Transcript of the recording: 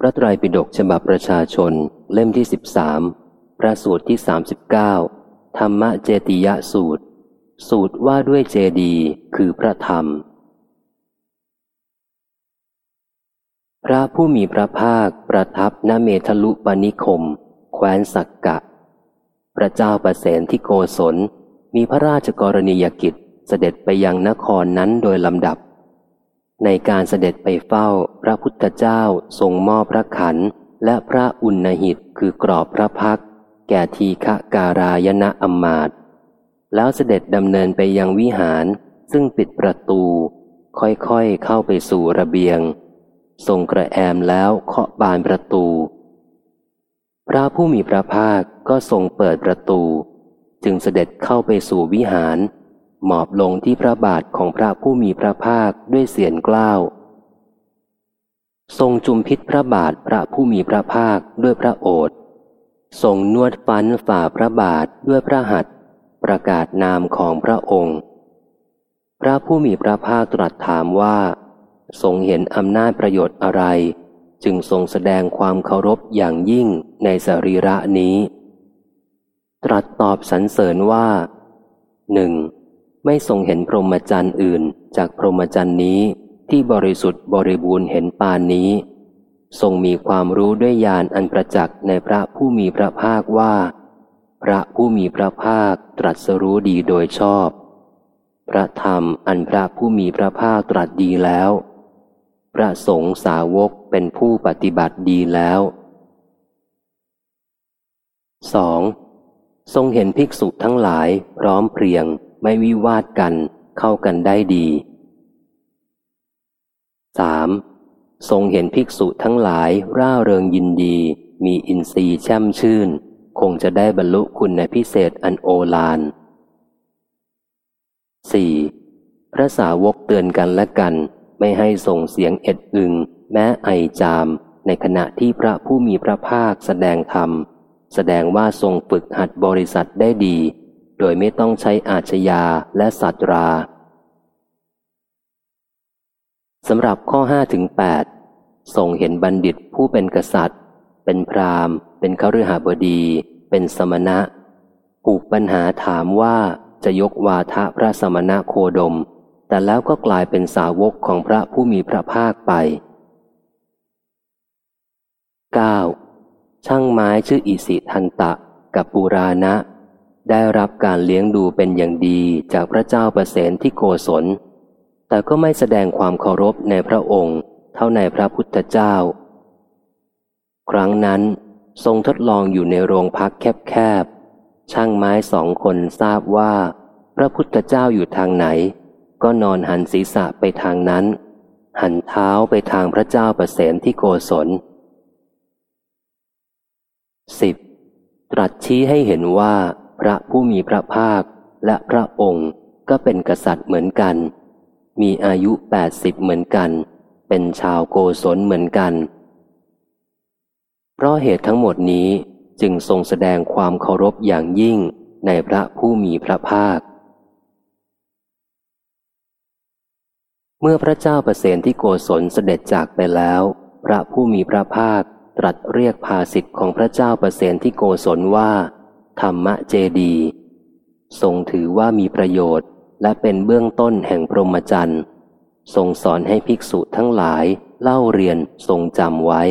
พระไตรปิฎกฉบับประชาชน เล่มที่สิบสามพระสูตรที่สามสิบเก้าธรรมเจติยสูตร สูตรว่าด้วยเจดีคือพระธรรม พระผู้มีพระภาคประทับณเมทลุปนิคม แคว้นสักกะ พระเจ้าประเสนที่โกศล มีพระราชกรณียกิจเสด็จไปยังนครนั้นโดยลำดับ ในการเสด็จไปเฝ้าพระพุทธเจ้าทรงมอบพระขันและพระอุณหิตคือกรอบพระพัก แก่ทีฆการายณะอมมาตแล้วเสด็จดำเนินไปยังวิหาร ซึ่งปิดประตู ค่อยๆเข้าไปสู่ระเบียง ทรงกระแอมแล้วเคาะบานประตู พระผู้มีพระภาคก็ทรงเปิดประตู จึงเสด็จเข้าไปสู่วิหาร หมอบลงที่พระบาทของพระผู้มีพระภาคด้วยเสียงกล้าว ทรงจุมพิษพระบาทพระผู้มีพระภาคด้วยพระโอษฐ์ทรงนวดฟันฝ่าพระบาทด้วยพระหัตถ์ประกาศนามของพระองค์ พระผู้มีพระภาคตรัสถามว่า ทรงเห็นอำนาจประโยชน์อะไร จึงทรงแสดงความเคารพอย่างยิ่งในสรีระนี้ ตรัสตอบสรรเสริญว่าหนึ่ง ไม่ทรงเห็นพรหมจรรย์อื่น จากพรหมจรรย์นี้ที่บริสุทธิ์บริบูรณ์เห็นปานนี้ ทรงมีความรู้ด้วยญาณอันประจักษ์ในพระผู้มีพระภาคว่า พระผู้มีพระภาคตรัสรู้ดีโดยชอบ พระธรรมอันพระผู้มีพระภาคตรัสดีแล้ว พระสงฆ์สาวกเป็นผู้ปฏิบัติดีแล้ว 2. ทรงเห็นภิกษุทั้งหลายพร้อมเพรียง ไม่วิวาทกันเข้ากันได้ดี 3. ทรงเห็นภิกษุทั้งหลายร่าเริงยินดี มีอินทรีย์แช่มชื่น คงจะได้บรรลุคุณในพิเศษอันโอฬาร 4. พระสาวกเตือนกันและกัน ไม่ให้ส่งเสียงเอ็ดอึง แม้ไอจาม ในขณะที่พระผู้มีพระภาคแสดงธรรม แสดงว่าทรงฝึกหัดบริษัทได้ดี โดยไม่ต้องใช้อาชญาและสัตราสำหรับข้อ5ถึง8ทรงเห็นบัณฑิตผู้เป็นกษัตริย์ เป็นพราหมณ์ เป็นขฤหาบดี เป็นสมณะผูกปัญหาถามว่าจะยกวาทะพระสมณะโคดม แต่แล้วก็กลายเป็นสาวกของพระผู้มีพระภาคไป 9. ช่างไม้ชื่ออิสิทันตะ กับปูราณะ ได้รับการเลี้ยงดูเป็นอย่างดีจากพระเจ้าประเสนที่โกศล แต่ก็ไม่แสดงความเคารพในพระองค์เท่าในพระพุทธเจ้า ครั้งนั้นทรงทดลองอยู่ในโรงพักแคบๆ ช่างไม้สองคนทราบว่า พระพุทธเจ้าอยู่ทางไหน ก็นอนหันศีรษะไปทางนั้น หันเท้าไปทางพระเจ้าประเสนที่โกศลสิบตรัสชี้ให้เห็นว่า พระผู้มีพระภาคและพระองค์ก็เป็นกษัตริย์เหมือนกัน มีอายุแปดสิบเหมือนกัน เป็นชาวโกศลเหมือนกัน เพราะเหตุทั้งหมดนี้จึงทรงแสดงความเคารพอย่างยิ่งในพระผู้มีพระภาค เมื่อพระเจ้าประเสนที่โกศลเสด็จจากไปแล้ว พระผู้มีพระภาคตรัสเรียกภาสิทธิ์ของพระเจ้าประเสนที่โกศลว่า ธรรมเจดีทรงถือว่ามีประโยชน์และเป็นเบื้องต้นแห่งพรหมจรรย์ทรงสอนให้ภิกษุทั้งหลายเล่าเรียนทรงจำไว้